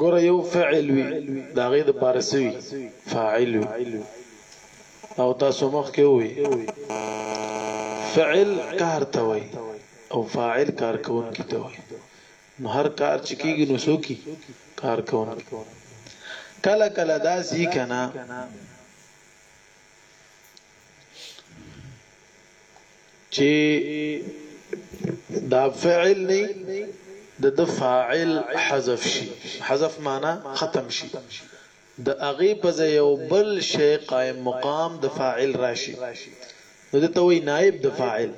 ګوره یو فعل وی دا غي د پارسوي فاعل وی او تاسو مخ کې وی فعل کار ته وی او فاعل کار کون کی ته وی نو هر کار چې کیږي نو سوکي کار کون کله کله دا سی کنا چې دا فعل نه د د فاعل حذف شي حذف معنا ختم شي د اغي په ځای یو بل شی قائم مقام د فاعل راشي نو د توي نائب د فاعل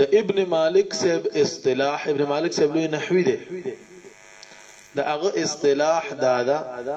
د ابن مالک صاحب اصطلاح ابن مالک صاحب لوی نحوی دی د هغه اصطلاح دادا دا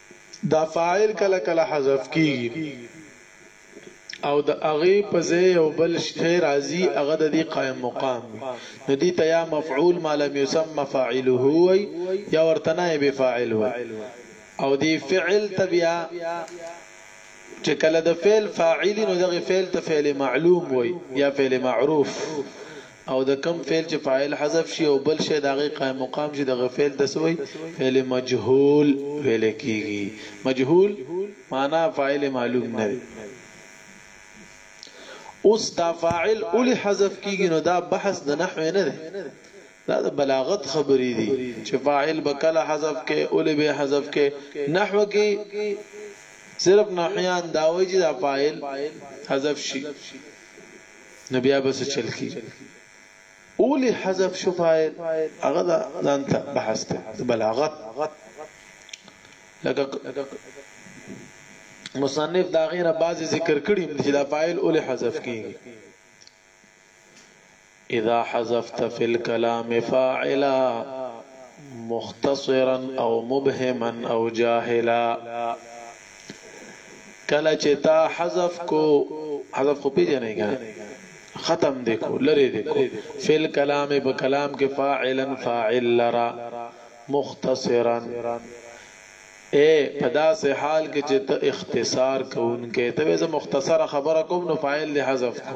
دا فاعل کله کله حذف کیږي او د هغه په ځای یو بل شی راځي هغه د دې قائم مقام وي نو دې ته یا مفعول ما لم يسمى فاعله وي یا ورته نائب فاعل وي او دې فعل تبیا چې کله د فعل فاعل نو دغه فعل ته فعل معلوم وي یا فعل معروف او د کوم فعل چې فاعل حذف شي او بل شی د هغې قائم مقام شي دغه فعل ته څه وایي؟ فعل مجهول ویل کېږي. مجهول مانا فاعل معلوم نه دی. اوس دا فاعل ولې حذف کېږي نو دا بحث د نحو نه دی دا د بلاغت خبرې دي چې فاعل به کله حذف کې ولې به حذف کې نحو کې صرف نحویان دا وایي چې دا فاعل حذف شي نو بیا به څه چل کی اولی حذف شو فاعل هغه دا ځانته بحث ته بلاغت لکه مصنف دا غیره بعضی ذکر کړی چې دا فاعل اولی حذف کیږي اذا حذفت في الكلام فاعلا مختصرا او مبهما او جاهلا کله چې تا حذف کو حذف خو پیژنې کنه ختم دې کو لری دې کو فل کلام په کلام کې فاعلا فاعل لرا مختصرا اے پدا سے حال کې چې ته اختصار کوونکې ته زه مختصره خبره کوم نو فاعل دې حذف کو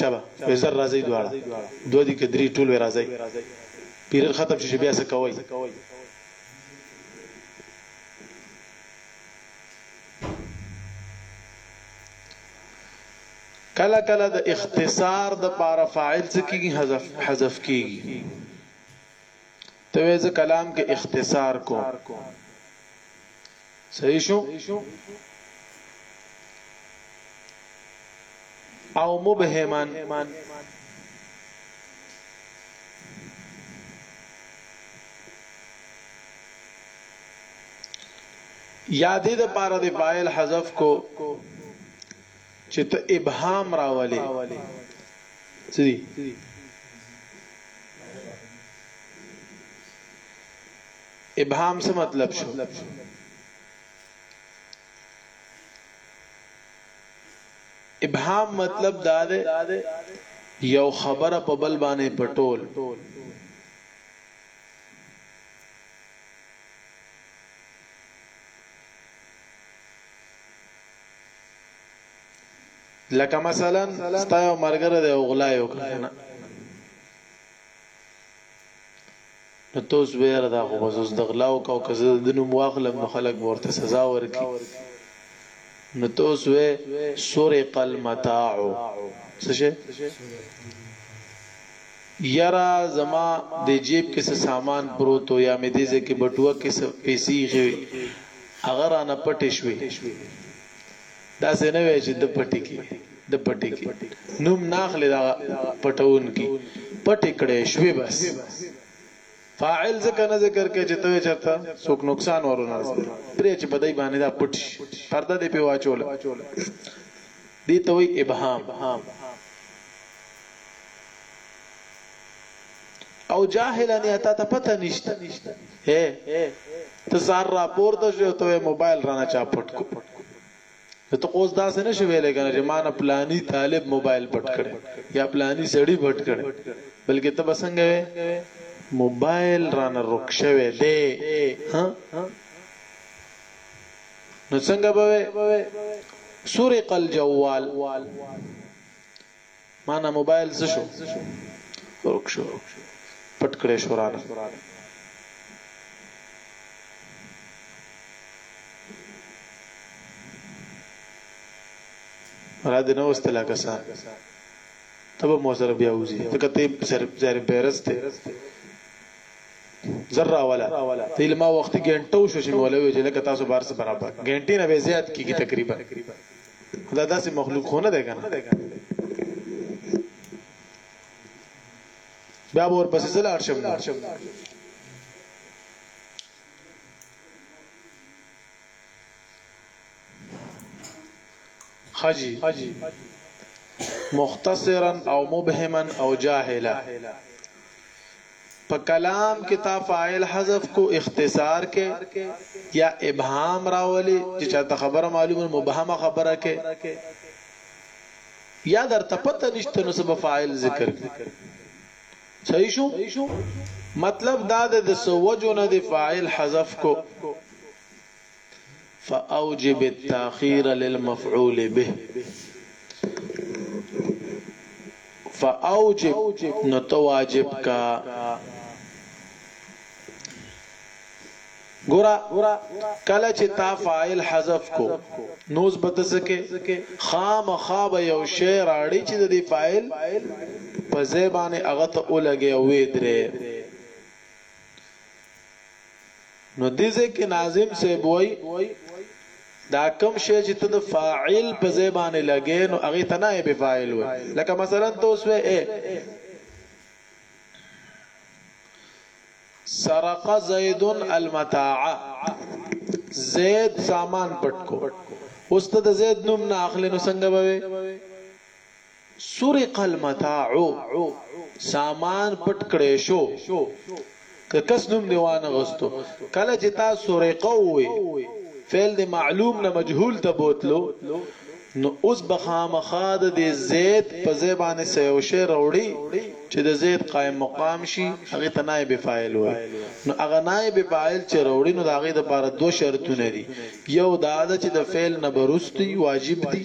شابه وزر راځي دواړه دوه دي کې درې ټول راځي پیرل ختم شي بیا څه کوي کله کله د اختصار د پاره فاعل څه کیږي حذف حذف کیږي ته وې زه کلام کې اختصار کوم صحیح شو او مبهمن یادې د پاره د فاعل حذف کو چه ته ابهام راولې څه دي ابهام څه مطلب شو ابهام مطلب دا ده یو خبره په بل باندې پټول لکه مثلا ستا یو مرګره دی او غلا یو کنه نو توس بیر دا خو بس اوس د غلا او کو کزه د نوم واخلم نو خلک ورته سزا ورکي نو توس و سرق المتاع څه شه یاره زما دی جیب کې څه سامان پروت و یا مې دې ځای کې بټوه کې څه پیسې ایښې وې هغه رانه پټې شوې داسې نه وې چې د پټې کې د پټې کې نوم ناخلې دا پټون کې پټې کړې شوې بس فاعل ځکه نه ذکر کوي چې ته چرته څوک نقصان ورونه پرې چې بدای باندې دا پټ شي پرده دې په واچول دي ته وي ابهام او جاهلا یا تا ته پته نشته هه ته سار را پورته شو ته موبایل رانه چا پټ کو ته اوس دا څه نشو ویلې کنه چې مان پلانی طالب موبایل پټ کړي یا پلانی سړی پټ کړي بلکې ته بسنګ وې موبایل رانه رک شوه دی ها نو څنګه به سورق الجوال مانا موبایل څه شو ورک شو پټ کړې شو رانه را دې نه وستلا کسان تب مو سره بیا وځي ته کته سر زیر بیرسته ذره ولا تیل ما وخت ګنټو شو چې مولوی چې لکه تاسو بار سره برابر ګنټې نه به زیات کیږي تقریبا دا داسې مخلوق خو نه دی کنه بیا ور پسې زل ارشم حاجی مختصرا او مبهما او جاهلا په کلام کې تا فاعل حذف کو اختصار کې یا ابهام راولې چې چاته خبره معلومه مبهمه خبره کې یا درته پته نشته نو سبب فاعل ذکر صحیح شو مطلب دا د سوجو نه د فاعل حذف کو فاوجب التاخير للمفعول به فاوجب نو تو واجب کا ګورا کله چې تا فاعل حذف کو نوز بتسکه خام خاب یو شی راړي چې د فاعل په زبانه هغه ته ولګي او وې درې نو دې ځای کې ناظم صاحب وایي دا کوم شی چې ته د فاعل په ځای باندې لګې نو هغه ته نائب فاعل وایي لکه مثلا ته اوس وې سرق زید المتاع زید سامان پټ کو اوس ته د زید نوم نه اخلې نو څنګه به سرق المتاع، سامان پټ کړی شو، که کس نوم دې وانه غستو. کله چې تا سرق ووې، فعل د معلوم نه مجهول ته بوتلو، نو اوس به خامخا د دې زید په ځای باندې څه یو شی راوړې چې د زید قایم مقام شي، هغې ته نایب فاعل وایو. نو هغه نایب فاعل چې راوړې، نو د هغې لپاره دوه شرطونه دي، یو دا ده چې د فعل نه به وروسته وي، واجب دي،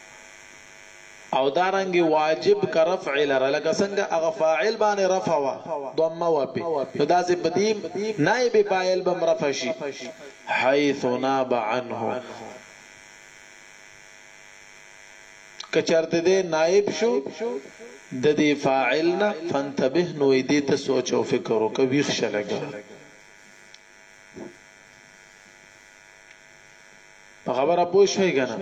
او دارنګه واجب که رفع لره لکه څنګه هغه فاعل باندې رفع وه ضمه وه پی نو داسې په دیم نائب فاعل بم رفع شي حيث ناب عنه که چرته دې نائب شو د دې فاعل نه فانتبه نو دې ته سوچ او فکر وکړه ویښ شلګا په خبره پوه شوي کنه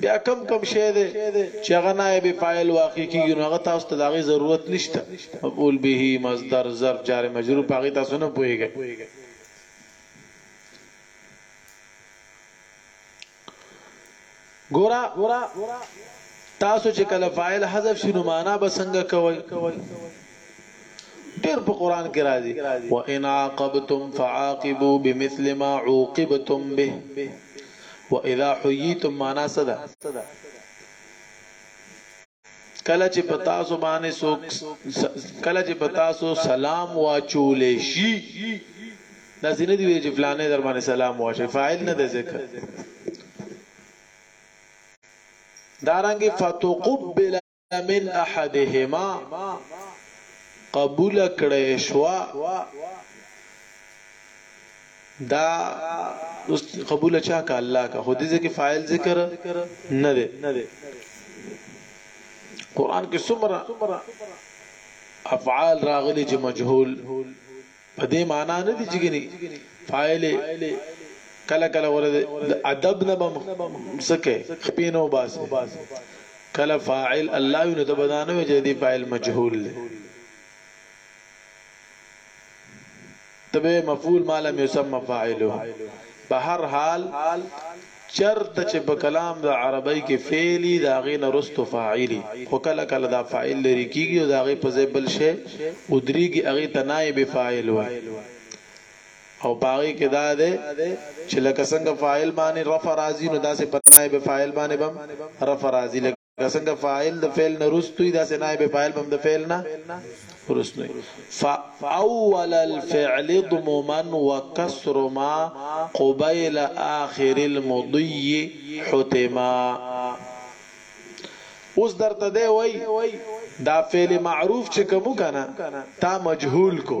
بیا کم کم شی دی چې هغه نائب فاعل واقع کیږي نو هغه تاسو ته دغه ضرورت نشته مقبول به مصدر ظرف جار مجرور پاګه تاسو نه پوهیږئ ګورا تاسو چې کله فاعل حذف شنو معنا به څنګه کوي ډیر په قران کې راځي وان عاقبتم فعاقبوا بمثل ما عوقبتم به واذا حييتم معنا صدا کله چې په تاسو باندې څوک کله چې په تاسو سلام واچول شي دا ځینې دی چې فلانه در باندې سلام واچي فاعل نه دی ذکر دارنګي فتقبل من احدهما قبول کړي شوا دا اوس قبول چا کا الله کا خو دې ځکه فاعل ذکر نه دی قران کې څومره افعال راغلي چې مجهول په دې معنی نه دي چې ګني فاعل کله کله ور ادب نه بم سکه خپینو باس کله فاعل الله نو تبدانو چې دې فاعل مجهول دی تبع مفعول ما لم يسمى فاعله په هر حال چرته چې په کلام د عربی کې فعلی دا غي نرست فاعلی خو کله کله دا فاعل لري کیږي او دا غي په ځای بل شي او دریږي هغه ته نائب فاعل وای او باغی کې دا ده چې لکه څنګه فاعل باندې رفع راځي نو دا سه په نائب فاعل باندې بم رفع راځي دا څنګه فاعل د فعل نه رستوي دا سنای به فاعل هم د فعل نه رستوي فاول الفعل ضمما وكسر ما قبيل اخر المضي حتما اوس درته دی وای دا فعل معروف چې کوم کنه تا مجهول کو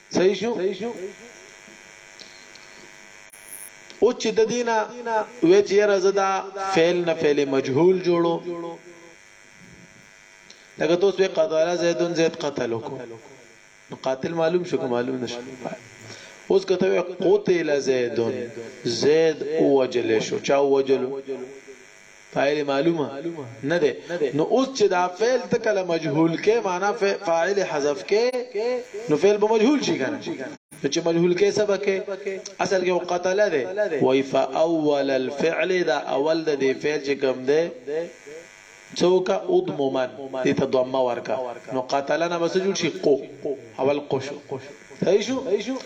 صحیح شو او چې د دینه وې چې رزدا فعل نه فعل مجهول جوړو لکه توس به قتل زیدون زید قتل کو قاتل معلوم شو معلوم نشو اوس کته قتل زیدون زید او وجل شو چا وجلو فاعل معلومه نه دی نو اوس چې دا فعل ته کله مجهول کې معنا فاعل حذف کې نو فعل به مجهول شي کنه نو چې مجهول کې سبق کې اصل کې قتل دی وای فاول الفعل دا اول د دې فعل چې کوم دی څوک اضممن دې ته ضمه ورکا نو قاتلنا بس جوړ شي قو اول قش صحیح شو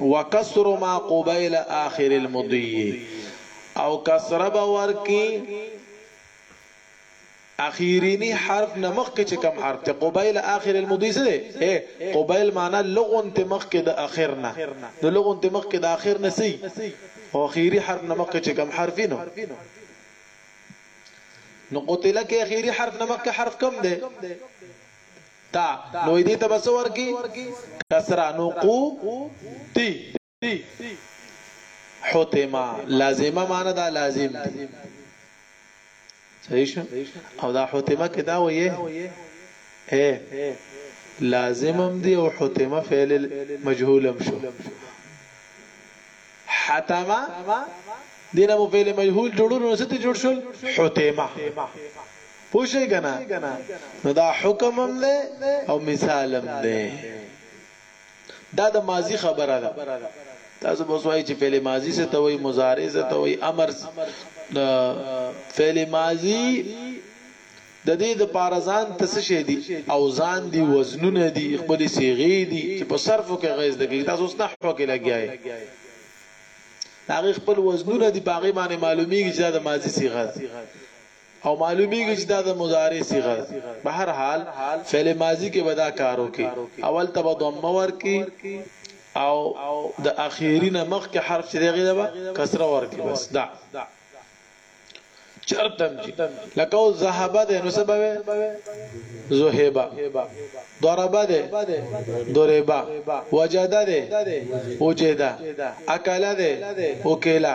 وکسر ما قبيل اخر المضي او کسره به ورکی اخیرینی حرف نه مخکې چې کم حرف ته قبیل اخر المدوی سره اے قبیل معنا لغون ته مخکې د اخر نه نو لغون ته مخکې د اخر نه سي او اخیری حرف نه مخکې چې کم حرف نو نو قتل کې اخیری حرف نه مخکې حرف کم دی تا نو دې تبسور کی کسرا نو قو تی حتما لازمه معنی دا لازم دی صحیح شو او دا حتما کې دا وې اے لازمم دی او حتما فعل مجهولم شو حتما دینه مو فعل مجهول جوړول نو ست جوړ شول حتما پوښی کنا نو دا حکمم دی او مثالم دی دا د ماضی خبره ده تاسو به وایي چې فعل ماضی څه ته وایي مضارع څه ته وایي امر فعل ماضی د دې د پارزان تس شي دي او ځان دي وزنونه دي خپل صيغه دي چې په صرف کې غیظ د کې تاسو نحو کې لګیاي هغه خپل وزنونه دي باغې باندې معلومیږي چې دا د ماضی صيغه ده او معلومیږی چی دا د مضارع صیغه ده په هر حال فعل ماضی کی به دا کار وکی اول ته به ضمه ورکی او د اخیری نه مخکی حرف چی دی هغه ته به کسره ورکی بس دا چرتم چی لکه او ذهبه ده نو سبب ذهبه ضربه ده ضربه وجده ده وجده اکله ده وکلا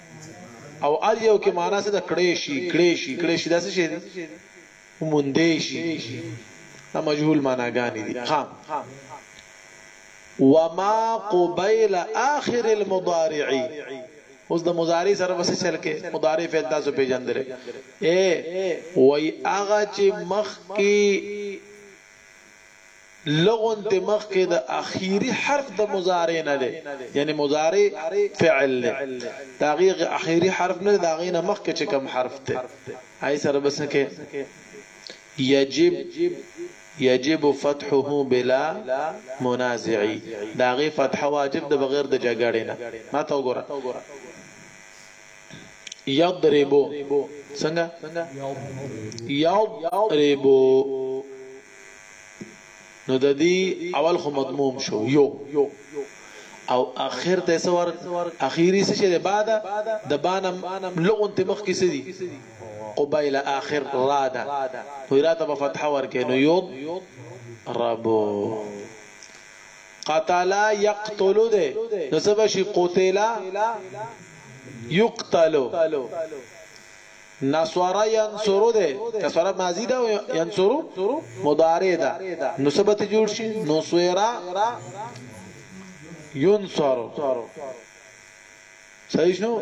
او ال یو کې معنا څه د کړې شي کړې شي کړې شي دا څه شي موندې شي دا مجهول معناګانې دي ها وما قبيل اخر المضارع اوس د مضارع سره بس چل کې مضارع فعل تاسو پیژندل اے وای اغه چې مخ کې له غونتې مخکې د اخیري حرف د مضارع نه دی، یعنې مضارع فعل دی، د هغې اخیري حرف نه دی، د هغې نه مخکې چې کوم حرف دی، هغې سره به څه کوې؟ یجب، یجب فتحه بلا منازع، د هغې فتحه واجب ده بغیر د جګړې نه. ما ته وګوره. یضرب، څنګه؟ یضرب. نو د دې اول خو مضموم شو یو او اخر ته سور اخیری څه ده بعد د بانم لغون ته مخ کې سدي قبيل اخر رادا وراته په فتح ورکې نو یو ربو قتلا يقتل ده نو سبا شي قتلا يقتل نصره ينصر ده کسره ماضی ده ينصر مضارع ده نو سبت جوړ شي نصره ينصر صحیح شنو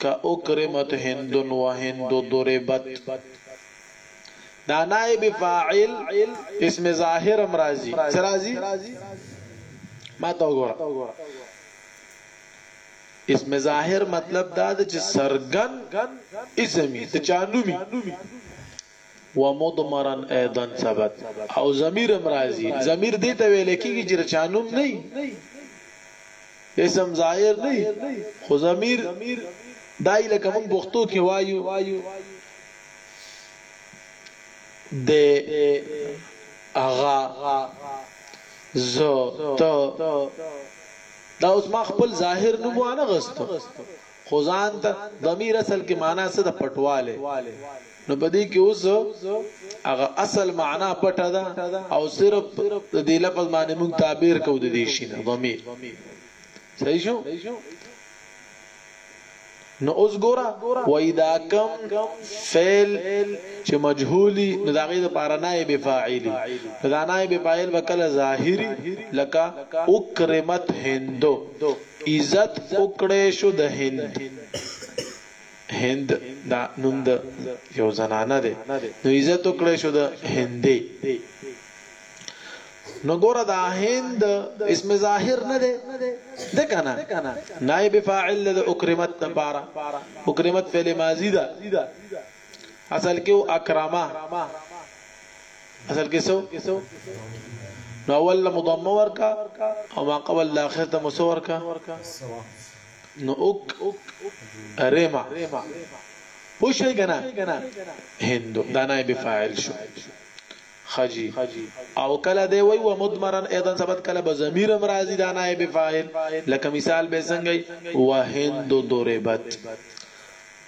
که اکرمت هند و هند ضربت دا نائب فاعل اسم ظاهر هم راځي څه راځي ما ته وګوره اسم ظاهر مطلب دا چې سرګن اسمي ته چانومي ومضمرا ايضا ثبت او ضمير هم راځي ضمير دې ته ويل کيږي چې چا نوم نه وي اسم ظاهر نه وي خو ضمير دای لکه موږ پښتو کې وایو د اغا ز ته دا اوس ما خپل ظاهر نوم وانه غستو خو ځان ته ضمیر اصل کې مانا څه ده پټوالی نو په دې کې اوس هغه اصل معنا پټه ده او صرف د دې لفظ باندې موږ تعبیر کوو د دې شي نه ضمیر صحیح شو نو اوس ګورا وای دا کم فعل چې مجهولی نو دا غي د پاره نائب فاعلی دا نائب فاعل وکله ظاهری لکه اکرمت هندو عزت وکړی شو د هند هند دا نوم د یو زنانه دی نو عزت وکړی شو د هندې نو ګوره دا هند اسم ظاهر نه دی ده کنه نائب فاعل د اکرمت لپاره اکرمت فعل ماضی ده اصل کې اکرمه اصل کې سو نو اول له مضمه ورکا او ما قبل د اخر ته مسور کا نو اوک رما پوښی کنه هندو دا نائب فاعل شو خجی او کله دی وی و مدمرن ايضا ثبت کله به ضمیر امراضی دا نائب فاعل لکه مثال به څنګه و هندو ضربت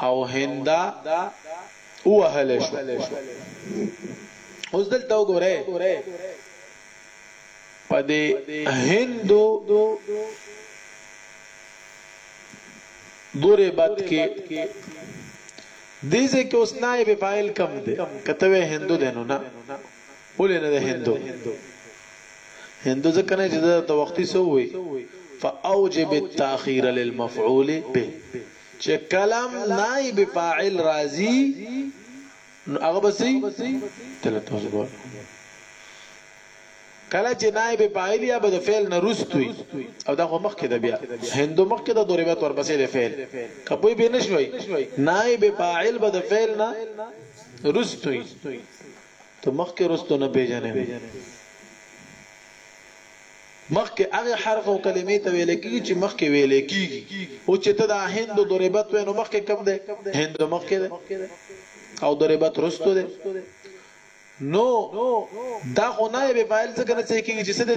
او هندا ووهل شو اوس دلته وګوره په دې هندو ګوره بد کې دې ځکه اوس نائب فاعل کم دی کته وې هندو دینو نه ولې نه ده هندو هندو ځکه نه چې د وختي سووي فاوجب التاخير للمفعول به چه کله هم نائب فاعل راځي نو هغه به څه تل تاسو به کله چې نائب فاعل یا به د فعل نه رستوي او دا خو مخکې ده بیا هندو مخکې ده ضربت ورپسې ده فعل کپوی به نشوي نائب فاعل به د فعل نه رستوي ته مخکې رستو نه پیژنې مخکې هغې حرف او کلمې ته ویل کیږي چې مخکې ویل کیږي اوس چې ته دا هند ضربت وې نو مخکې کم دی هند مخکې دی او ضربت رستو دی نو دا خو نائب فاعل څنګه نه څه کیږي چې څه دی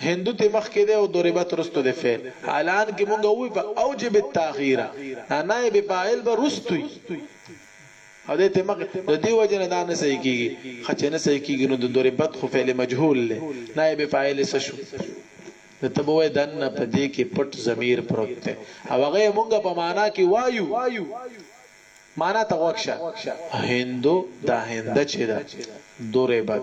هندو ته مخ کې دی او ضربت رستو دی فعل اعلان کې مونږ وې په اوجب التاخير نائب فاعل به رستوي او دی ته مخ د دې وجه نه دا نه صحیح کیږي خه چې نه صحیح کیږي نو د ضربت خو فعل مجهول له نائب فاعل څه شو نو ته به دن نه په دې کې پټ ضمیر پروت ته او هغه مونږه په معنا کې وایو معنا ته وښه هندو دا هند چې دا دورې بد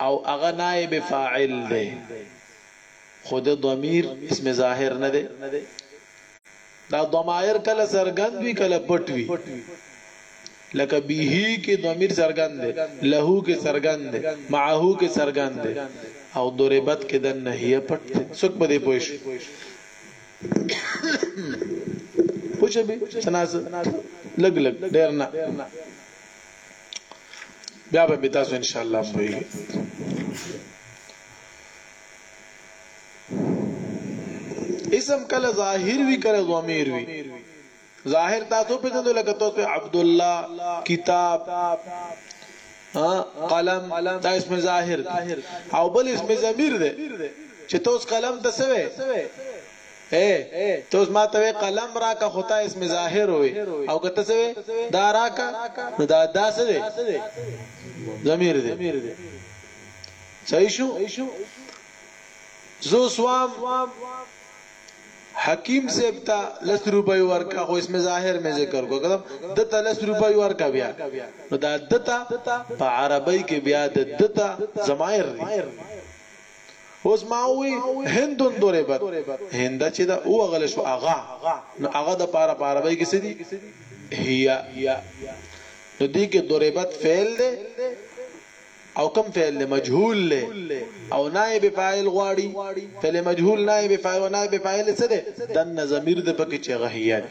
او هغه نائب فاعل دی خو د ضمیر اسم ظاهر نه دی دا ضمایر کله څرګند وي کله پټ وي لکه به کې ضمیر څرګند دی له کې څرګند دی معه کې څرګند دی او ضربت کې د نهیه پټ دی څوک به دې پوه شي پوه شي تناسب لګ لګ ډیر نه بیا به می تاسو ان شاء الله پوهیږئ اسم کله ظاهر وی کله ضمیر وی ظاهر تاسو په دې لکه تاسو په عبد الله کتاب قلم دا اسم ظاهر او بل اسم ضمیر دی چې تاسو قلم ته سوي اې ته اوس ما ته وې قلم راکه خو تا اسم ظاهر وې او که ته څه وې دا راکه نو دا دا څه دی ضمیر دی صحیح شو زو سوام حکیم صاحب ته لس روپۍ ورکا خو اسم ظاهر مې ذکر کو کړم دته لس روپۍ ورکا بیا نو دا دته په عربی کې بیا د دته ضمائر دي اوس ما وی هندون دوربت هند چې دا او غل شو اغا نو اغا د پاره پاره به کې سدي هيا نو دې کې دوربت فعل دی او کم فعل دی مجهول له او نائب فاعل غواړي فعل مجهول نائب فاعل او نائب فاعل څه دی دن ضمیر د پکې چې غهیت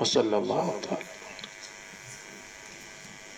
وصلی الله تعالی